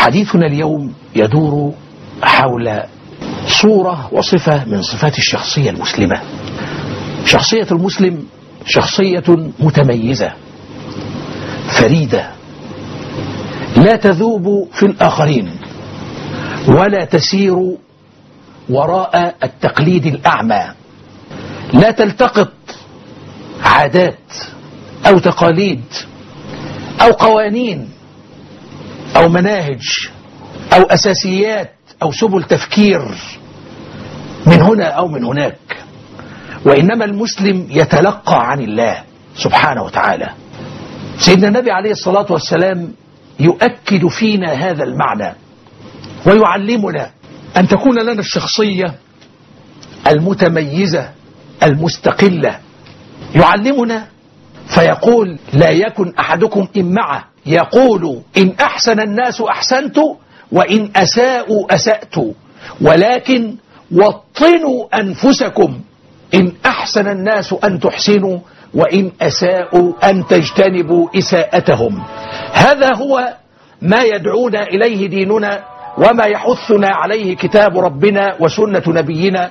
حديثنا اليوم يدور حول صورة وصفة من صفات الشخصية المسلمة. شخصية المسلم شخصية متميزة فريدة. لا تذوب في الآخرين ولا تسير وراء التقليد الأعمى. لا تلتقط عادات أو تقاليد أو قوانين أو مناهج أو أساسيات أو سبل تفكير من هنا أو من هناك. وإنما المسلم يتلقى عن الله سبحانه وتعالى. سيدنا النبي عليه الصلاة والسلام يؤكد فينا هذا المعنى ويعلمنا أن تكون لنا الشخصية المتميزة المستقلة. يعلمنا فيقول لا يكن أحدكم إمعة يقول إن أحسن الناس أحسنت وإن أساءوا أسأت. ولكن وطنوا أنفسكم. إن أحسن الناس أن تحسنوا وإن أساءوا أن تجتنبوا إساءتهم. هذا هو ما يدعونا إليه ديننا وما يحثنا عليه كتاب ربنا وسنة نبينا